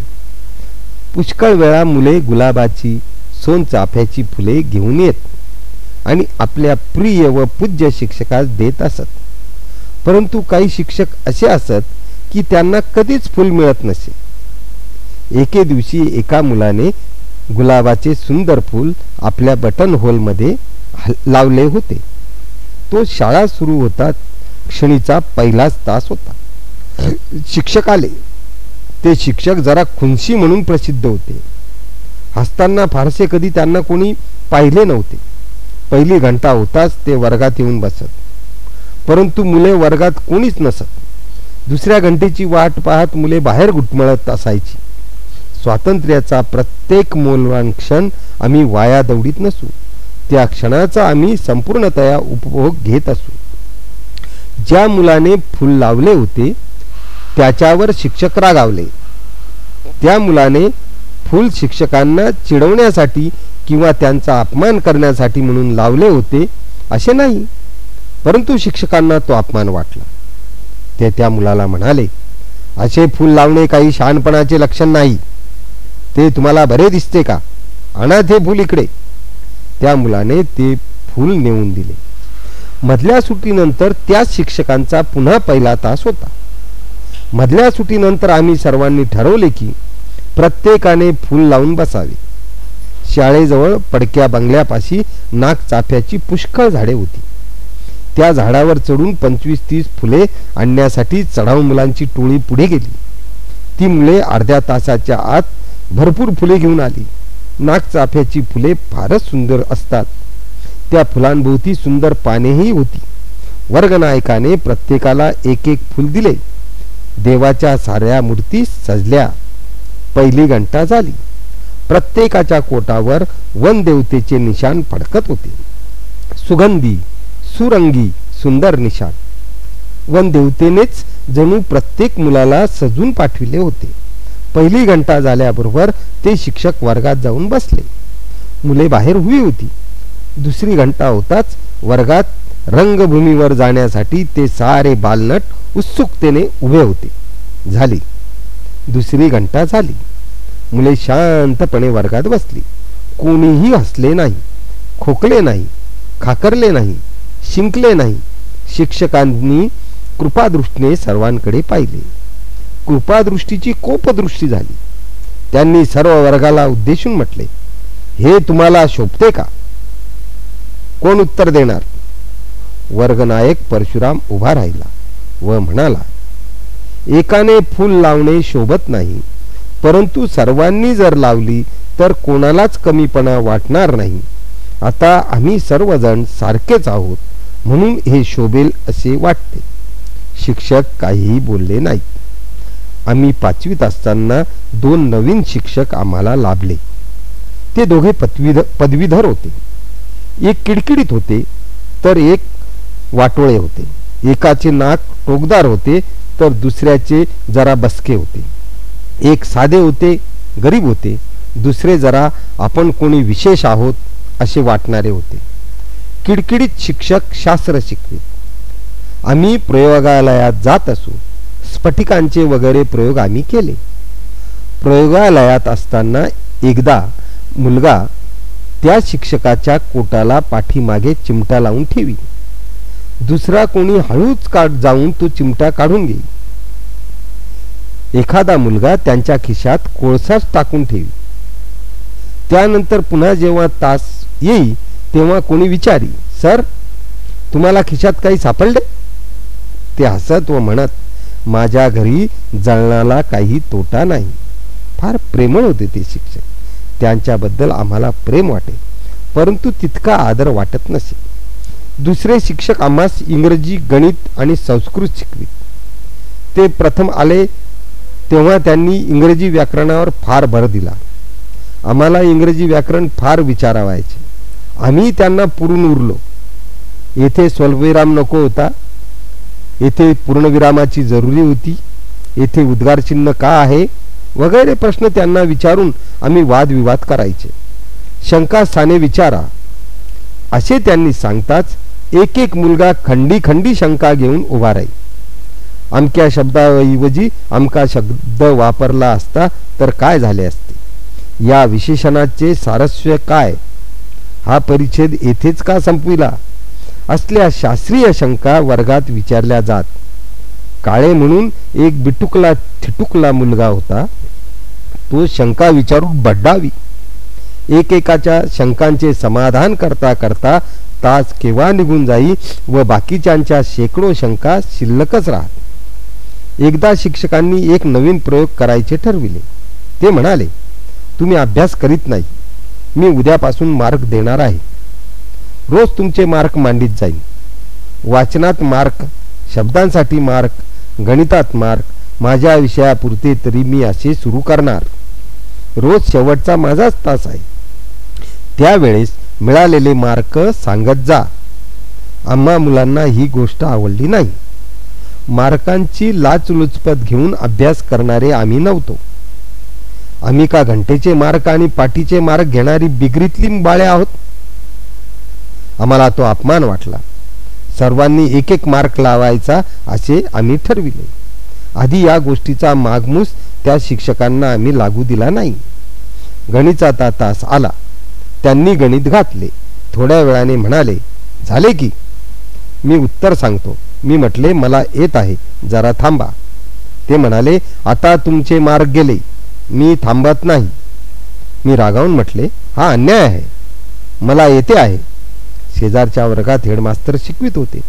पुष्कळ वेळा मुले गुलाबाची सोनचाफ्याची फुले घेऊन येत आणि आपल्या प्रिय व पूज्य शिक्षकास देत असत. परंतु काही शिक्षक असे असत की त्यांना कधीच फुल मिळत नसे. एके दिवशी एका मुलाने गुलाबाचे सुंदर फूल आपल्या बटन होलमध्ये लावले होते. तो शाळा सुरू होता क्षणीचा पहिलाच तास होता. शिक्षक आले ते शिक्षक जरा खुनशी म्हणून प्रसिद्ध होते. हसताना फारसे कधी त्यांना कोणी पाहिले नव्हते. पहिली घंटा होताच ते वर्गात येऊन बसत. परंतु मुले वर्गात कोणीच नसत. दुसऱ्या घंटेची वाट पाहत मुले बाहेर घुटमळत असायची. स्वातंत्र्याचा प्रत्येक मौल्यवान क्षण आम्ही वाया दौडीत नसू. त्या क्षणाचा आम्ही संपूर्णतया उपभोग घेत असू. ज्या मुलाने फुल लावले होते त्याच्यावर शिक्षक रागावले. त्या मुलाने फुल शिक्षकांना चिडवण्यासाठी किंवा त्यांचा अपमान करण्यासाठी म्हणून लावले होते असे नाही. परंतु शिक्षकांना तो अपमान वाटला. ते त्या मुलाला म्हणाले असे फुल लावणे काही शहाणपणाचे लक्षण नाही. ते तुम्हाला बरे दिसते का? आणा ते फुल इकडे. त्या मुलाने ते फूल नेऊन दिले. मधल्या सुटीनंतर त्याच शिक्षकांचा पुन्हा पहिला तास होता. मधल्या सुटीनंतर आम्ही सर्वांनी ठरवले की प्रत्येकाने फूल लावून बसावे. शाळेजवळ पडक्या बंगल्यापाशी नागचाफ्याची पुष्कळ झाडे होती. त्या झाडावर चढून पंचवीस तीस फुले आणण्यासाठी चढाव मुलांची टोळी पुढे गेली. ती मुले अर्ध्या तासाच्या आत भरपूर फुले घेऊन आली. नागचाफ्याची फुले फारच सुंदर असतात. त्या फुलांभोवती सुंदर पानेही होती. वर्गनायकाने प्रत्येकाला एक एक फुल दिले. देवाच्या साऱ्या मूर्ती सजल्या. पहिली घंटा झाली. प्रत्येकाच्या कोटावर वन देवतेचे निशाण फडकत होते. सुगंधी सुरंगी सुंदर निशाण. वन देवतेनेच जणू प्रत्येक मुलाला सजून पाठविले होते. पहिली घंटा झाल्याबरोबर ते शिक्षक वर्गात जाऊन बसले. मुले बाहेर हुई होती. दुसरी घंटा होताच वर्गात रंगभूमीवर जाण्यासाठी ते सारे बालनट उत्सुकतेने उभे होते. झाली. दुसरी घंटा झाली. मुले शांतपणे वर्गात बसली. कोणीही हसले नाही खोकले नाही खाकरले नाही शिंकले नाही. शिक्षकांनी कृपादृष्टीने सर्वांकडे पाहिले. कृपादृष्टीची कोपदृष्टी झाली. त्यांनी सर्व वर्गाला उद्देशून म्हटले हे तुम्हाला शोभते का? कोण उत्तर देणार? वर्गनायक परशुराम उभा राहिला व म्हणाला एकाने फूल लावणे शोभत नाही परंतु सर्वांनी जर लावली तर कोणालाच कमीपणा वाटणार नाही. आता आम्ही सर्वजण सारखेच आहोत म्हणून हे शोभेल असे वाटते. शिक्षक काहीही बोलले नाहीत. आम्ही पाचवीत असताना दोन नवीन शिक्षक आम्हाला लाभले. ते दोघे पदवीधर पदवीधर होते. एक किडकिडीत होते तर एक वाटोळे होते. एकाचे नाक टोकदार होते तर दुसऱ्याचे जरा बसके होते. एक साधे होते गरीब होते. दुसरे जरा आपण कोणी विशेष आहोत असे वाटणारे होते. किडकिडीत शिक्षक शास्त्र शिकवित आम्ही प्रयोगालयात जात असू स्फटिकांचे वगैरे प्रयोग आम्ही केले. प्रयोगालयात असताना एकदा मुलगा त्या शिक्षकाच्या कोटाला पाठीमागे चिमटा लावून ठेवी. दुसरा कोणी हळूच काढ जाऊन तो चिमटा काढून घेई एखादा मुलगा त्यांच्या खिशात कोळसाच टाकून ठेवी. त्यानंतर पुन्हा जेव्हा तास येई तेव्हा कोणी विचारी सर तुम्हाला खिशात काही सापडले? ते हसत व म्हणत माझ्या घरी जळणाला काही तोटा नाही. फार प्रेमळ होते ते शिक्षक. त्यांच्याबद्दल आम्हाला प्रेम वाटे परंतु तितका आदर वाटत नसे. दुसरे शिक्षक आम्हास इंग्रजी गणित आणि संस्कृत शिकवित. ते प्रथम आले तेव्हा त्यांनी इंग्रजी व्याकरणावर फार भर दिला. आम्हाला इंग्रजी व्याकरण फार विचारावायचे. आम्ही त्यांना पुरून उरलो. येथे स्वल्पविराम नको होता. येथे पूर्णविरामाची जरुरी होती. येथे उद्गार चिन्ह का आहे? वगैरे प्रश्न त्यांना विचारून आम्ही वादविवाद करायचे. शंका साने विचारा. असे त्यांनी सांगताच एक एक मुलगा खंडी खंडी शंका घेऊन उभा राही अमक्या शब्दाऐवजी अमका शब्द वापरला असता तर काय झाले असते? या विशेषणाचे सारस्व काय? हा परिच्छेद येथेच का संपविला? असल्या शास्त्रीय शंका वर्गात विचारल्या जात. काळे म्हणून एक बिटुकला थिटुकला मुलगा होता. तो शंका विचारून बड्डावी एकेकाच्या शंकांचे समाधान करता करता तास केव्हा निघून जाई व बाकीच्यांच्या शेकडो शंका शिल्लकच राहत. एकदा शिक्षकांनी एक नवीन प्रयोग करायचे ठरविले. ते म्हणाले तुम्ही अभ्यास करीत नाही. मी उद्यापासून मार्क देणार आहे. रोज तुमचे मार्क मांडित जाईल वाचनात मार्क शब्दांसाठी मार्क गणितात मार्क माझ्या विषयापुरते तरी मी असे सुरू करणार. रोज शेवटचा माझाच तास आहे. त्यावेळेस मिळालेले मार्क सांगत जा. आम्हा मुलांना ही गोष्ट आवडली नाही. मार्कांची लाचलुचपत घेऊन अभ्यास करणारे आम्ही नव्हतो. आम्ही का घंटेचे मार्क आणि पाठीचे मार्क घेणारी बिगरीतली बाळे आहोत? आम्हाला तो अपमान वाटला. सर्वांनी एक एक मार्क लावायचा असे आम्ही ठरविले. आधी या गोष्टीचा मागमूस त्या शिक्षकांना आम्ही लागू दिला नाही. गणिताचा तास आला. त्यांनी गणित घातले. थोड्या वेळाने म्हणाले झाले की. मी उत्तर सांगतो. मी म्हटले मला येत आहे. जरा थांबा. ते म्हणाले आता तुमचे मार्ग गेले. मी थांबत नाही. मी रागावून म्हटले हा अन्याय आहे. मला येते आहे. शेजारच्या वर्गात हेडमास्तर शिकवित होते.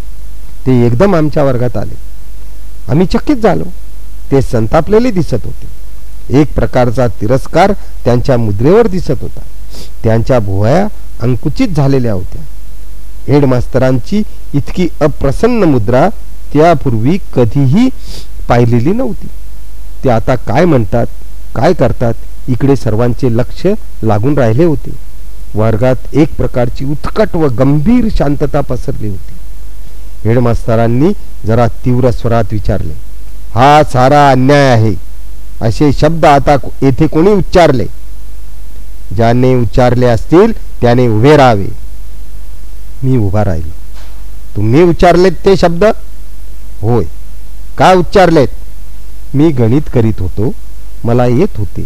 ते एकदम आमच्या वर्गात आले. आम्ही चकित झालो. ते संतापलेले दिसत होते. एक प्रकारचा तिरस्कार त्यांच्या मुद्रेवर दिसत होता. त्यांच्या भुवया अंकुचित झालेल्या होत्या. हेडमास्तरांची इतकी अप्रसन्न मुद्रा त्यापूर्वी कधीही पाहिलेली नव्हती. ते आता काय म्हणतात काय करतात इकडे सर्वांचे लक्ष लागून राहिले होते. वर्गात एक प्रकारची उत्कट व गंभीर शांतता पसरली होती. हेडमास्तरांनी जरा तीव्र स्वरात विचारले हा सारा अन्याय आहे. असे शब्द आता येथे कोणी उच्चारले? ज्याने उच्चारले असतील त्याने उभे राहावे. मी उभा राहिलो. तुम्ही उच्चारलेत ते शब्द? होय. का उच्चारलेत? मी गणित करीत होतो. मला येत होते.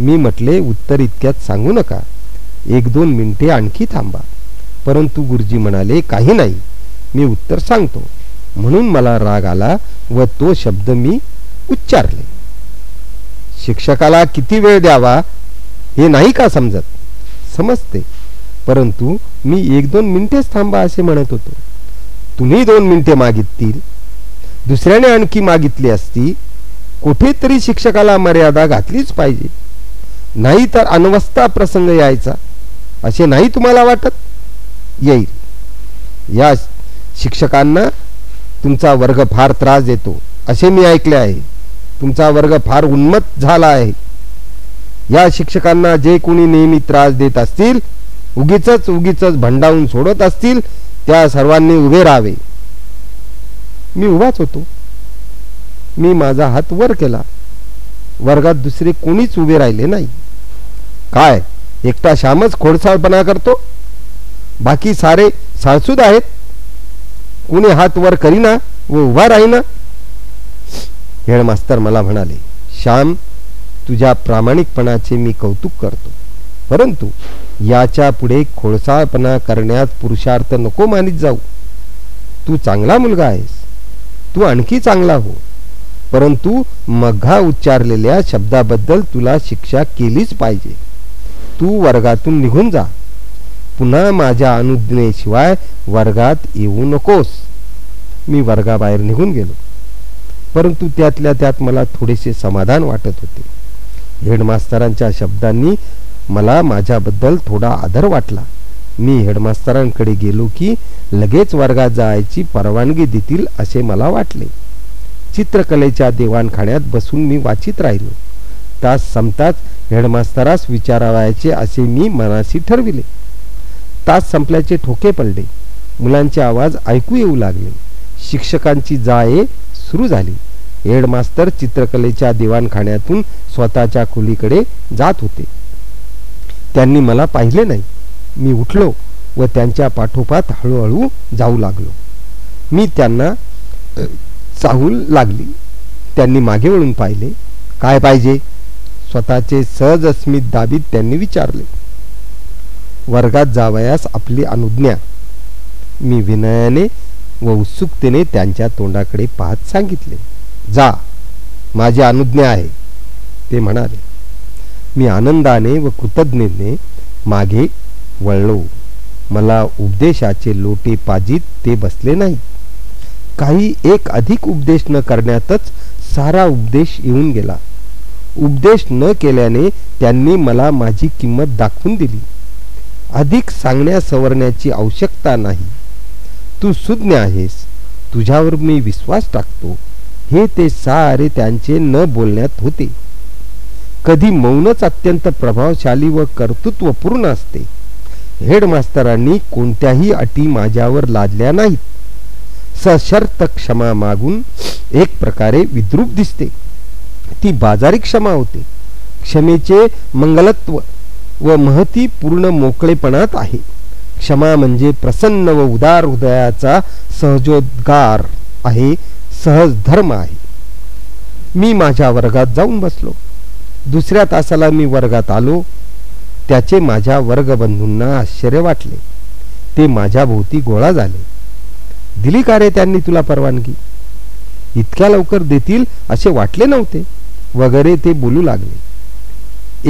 मी म्हटले उत्तर इतक्यात सांगू नका. एक दोन मिनिटे आणखी थांबा. परंतु गुरुजी म्हणाले काही नाही. मी उत्तर सांगतो. म्हणून मला राग आला व तो शब्द मी उच्चारले. शिक्षकाला किती वेळ द्यावा? हे नाही का समजत? समजते. परंतु मी एक दोन मिनिटेच थांबा असे म्हणत होतो. तुम्ही दोन मिनिटे मागिततील. दुसऱ्याने आणखी मागितली असती कुठेतरी शिक्षकाला मर्यादा घातलीच पाहिजे. नाही तर अनवस्था प्रसंग यायचा. असे नाही तुम्हाला वाटत? येईल. या शिक्षकांना तुमचा वर्ग फार त्रास देतो असे मी ऐकले आहे. तुमचा वर्ग फार उन्मत झाला आहे. या शिक्षकांना जे कोणी नेहमी त्रास देत असतील उगीच उगीच भंडावून सोडत असतील त्या सर्वांनी उभे राहावे. मी उभाच होतो. मी माझा हात वर केला. वर्गात दुसरे कोणीच उभे राहिले नाही. काय एकटा श्यामच खोडसाळपणा करतो? बाकी सारे साळसूद आहेत? कुणी हात वर करीना व उभा राहीना? हेडमास्तर मला म्हणाले श्याम तुझ्या प्रामाणिकपणाचे मी कौतुक करतो. परंतु याच्यापुढे खोळसाळपणा करण्यात पुरुषार्थ नको मानित जाऊ. तू चांगला मुलगा आहेस. तू आणखी चांगला हो. परंतु मघा उच्चारलेल्या शब्दाबद्दल तुला शिक्षा केलीच पाहिजे. तू वर्गातून निघून जा. पुन्हा माझ्या अनुज्ञेशिवाय वर्गात येऊ नकोस. मी वर्गाबाहेर निघून गेलो. परंतु त्यातल्या त्यात मला थोडेसे समाधान वाटत होते. हेडमास्तरांच्या शब्दांनी मला माझ्याबद्दल थोडा आदर वाटला. मी हेडमास्तरांकडे गेलो की लगेच वर्गात जायची परवानगी देतील असे मला वाटले. चित्रकलेच्या देवाणखाण्यात बसून मी वाचित राहिलो. तास संपताच हेडमास्तरास विचारावायचे असे मी मनाशी ठरविले. तास संपल्याचे ठोके पडले. मुलांचे आवाज ऐकू येऊ लागले. शिक्षकांची जाये सुरू झाली. हेडमास्तर चित्रकलेच्या दिवाणखाण्यातून स्वतःच्या खोलीकडे जात होते. त्यांनी मला पाहिले नाही. मी उठलो व त्यांच्या पाठोपाठ हळूहळू जाऊ लागलो. मी त्यांना चाहूल लागली. त्यांनी मागे वळून पाहिले. काय पाहिजे? स्वतःचे सहज अस्मित दाबीत त्यांनी विचारले. वर्गात जावयास आपली अनुज्ञा. मी विनयाने व उत्सुकतेने त्यांच्या तोंडाकडे पाहत सांगितले. जा माझी अनुज्ञा आहे. ते म्हणाले मी आनंदाने व कृतज्ञतेने मागे वळलो. मला उपदेशाचे लोटे पाजीत ते बसले नाही काही एक अधिक उपदेश न करण्यातच सारा उपदेश येऊन गेला. उपदेश न केल्याने त्यांनी मला माझी किंमत दाखवून दिली. अधिक सांगण्या सवरण्याची आवश्यकता नाही. तू सुज्ञ आहेस. तुझ्यावर मी विश्वास टाकतो. हे ते सारे त्यांचे न बोलण्यात होते. कधी मौनच अत्यंत प्रभावशाली व कर्तृत्वपूर्ण असते. हेडमास्तरांनी कोणत्याही अटी माझ्यावर लादल्या नाहीत. सशर्त क्षमा मागून एक प्रकारे विद्रूप दिसते. ती बाजारी क्षमा होते. क्षमेचे मंगलत्व व महती पूर्ण मोकळेपणात आहे. क्षमा म्हणजे प्रसन्न व उदार हृदयाचा सहजोद्गार आहे. सहज धर्म आहे. मी माझ्या वर्गात जाऊन बसलो. दुसऱ्या तासाला मी वर्गात आलो. त्याचे माझ्या वर्गबंधूंना आश्चर्य वाटले. ते माझ्या भोवती गोळा झाले. दिली का रे त्यांनी तुला परवानगी? इतक्या लवकर देतील असे वाटले नव्हते. वगैरे ते बोलू लागले.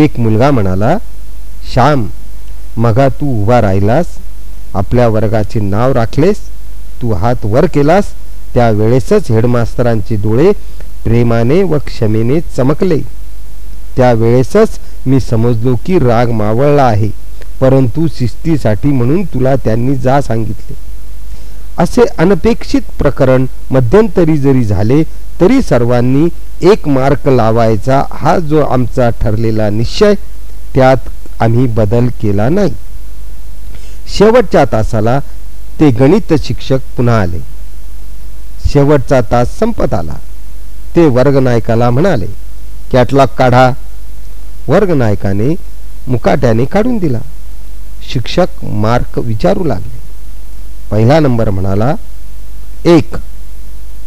एक मुलगा म्हणाला श्याम मगा तू उभा राहिलास. आपल्या वर्गाचे नाव राखलेस. तू हात वर केलास. त्या वेळेसच हेडमास्तरांचे डोळे प्रेमाने व क्षमेने चमकले. त्या वेळेसच मी समजलो की राग मावळला आहे परंतु शिस्तीसाठी म्हणून तुला त्यांनी जा सांगितले. असे अनपेक्षित प्रकरण मध्यंतरी जरी झाले तरी सर्वांनी एक मार्क लावायचा हा जो आमचा ठरलेला निश्चय त्यात आम्ही बदल केला नाही. शेवटच्या तासाला ते गणित शिक्षक पुन्हा आले. शेवटचा तास संपत आला. ते वर्गनायकाला म्हणाले कॅटलॉग काढा. वर्गनायकाने मुकाट्याने काढून दिला. शिक्षक मार्क विचारू लागले. पहिला नंबर म्हणाला एक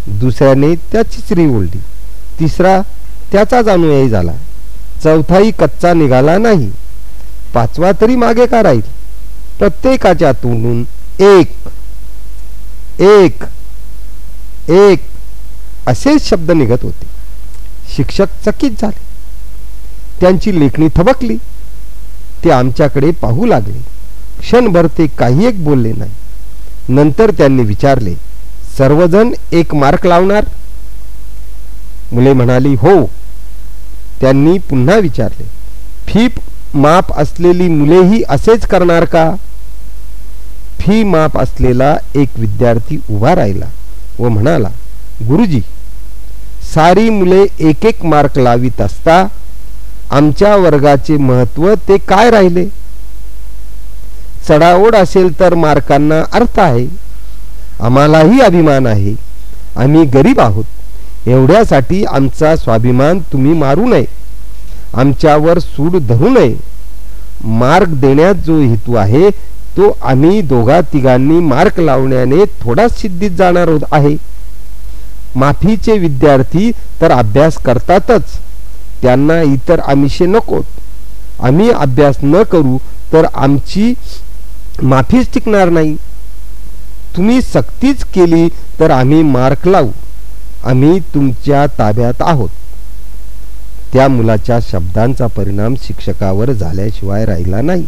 दुसऱ्याने त्याची श्री ओढली तिसरा त्याचाच अनुयायी झाला. चौथाही कच्चा निघाला नाही. पाचवा तरी मागे का राहील? प्रत्येकाच्या तोंडून एक एक. एक असेच शब्द निघत होते. शिक्षक चकित झाले. त्यांची लेखणी थबकली. ते आमच्याकडे पाहू लागले. क्षणभर ते काही एक बोलले नाही. नंतर त्यांनी विचारले सर्वजण एक मार्क लावणार? मुले म्हणाली हो. त्यांनी पुन्हा विचारले फी माप असलेली मुलेही असेच करणार का? फी माप असलेला एक विद्यार्थी उभा राहिला. व म्हणाला गुरुजी सारी मुले एक एक मार्क लावित असता आमच्या वर्गाचे महत्त्व ते काय राहिले? चढाओढ असेल तर मार्कांना अर्थ आहे. आम्हालाही अभिमान आहे. आम्ही गरीब आहोत. एवढ्यासाठी आमचा स्वाभिमान तुम्ही मारू नये. आमच्यावर सूड धरू नये. मार्ग देण्यात जो हेतू आहे तो आम्ही दोघा तिघांनी मार्क लावण्याने थोडाच सिद्धीत जाणार आहे. माफीचे विद्यार्थी तर अभ्यास करतातच. त्यांना इतर आमिषे नकोत. आम्ही अभ्यास न करू तर आमची माफीच टिकणार नाही. तुम्ही सक्तीच केली तर आम्ही मार्क लावू. आम्ही तुमच्या ताब्यात आहोत. त्या मुलाच्या शब्दांचा परिणाम शिक्षकावर झाल्याशिवाय राहिला नाही.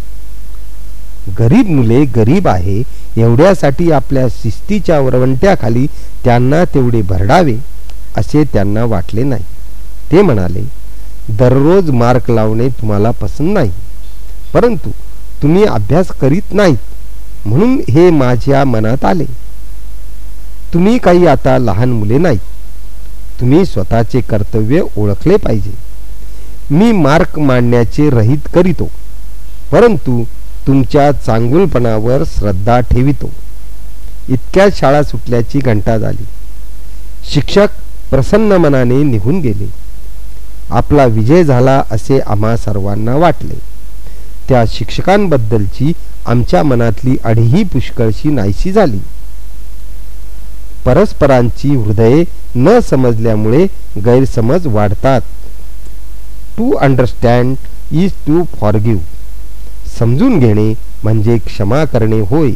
गरीब मुले गरीब आहे एवढ्यासाठी आपल्या शिस्तीच्या वरवंट्याखाली त्यांना तेवढे भरडावे असे त्यांना वाटले नाही. ते म्हणाले दररोज मार्क लावणे तुम्हाला पसंत नाही परंतु तुम्ही अभ्यास करीत नाहीत म्हणून हे माझ्या मनात आले. तुम्ही काही आता लहान मुले नाहीत. तुम्ही स्वतःचे कर्तव्य ओळखले पाहिजे. मी मार्क मांडण्याचे रहित करीतो परंतु तुमच्या चांगुलपणावर श्रद्धा ठेवितो. इतक्या शाळा सुटल्याची घंटा झाली. शिक्षक प्रसन्न मनाने निघून गेले. आपला विजय झाला असे आम्हा सर्वांना वाटले. त्या शिक्षकांबद्दलची आमच्या मनातली अडीही पुष्कळशी नाहीशी झाली. परस्परांची हृदये न समजल्यामुळे गैरसमज वाढतात. To understand is to forgive समजून घेणे म्हणजे क्षमा करणे होय.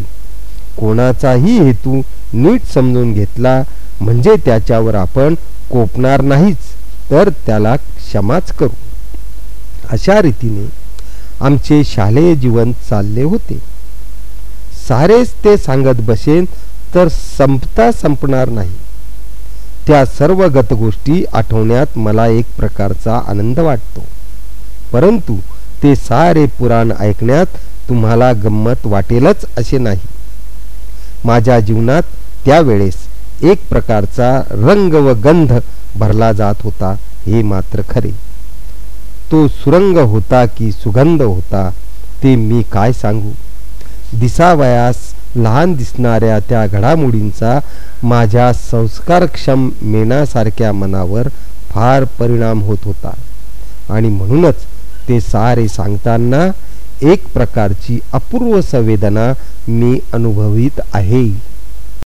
कोणाचाही हेतू नीट समजून घेतला म्हणजे त्याच्यावर आपण कोपणार नाहीच तर त्याला क्षमाच करू. अशा रीतीने आमचे शालेय जीवन चालले होते. सारेच ते सांगत बसेन तर संपता संपणार नाही. त्या सर्व गतगोष्टी आठवण्यात मला एक प्रकारचा आनंद वाटतो. परंतु ते सारे पुराण ऐकण्यात तुम्हाला गंमत वाटेलच असे नाही. माझ्या जीवनात त्यावेळेस एक प्रकारचा रंग व गंध भरला जात होता हे मात्र खरे. तो सुरंग होता की सुगंध होता ते मी काय सांगू? दिसावयास लहान दिसणाऱ्या त्या घडामोडींचा माझ्या संस्कारक्षम मेणासारख्या मनावर फार परिणाम होत होता. आणि म्हणूनच ते सारे सांगताना एक प्रकारची अपूर्व संवेदना मी अनुभवित आहे.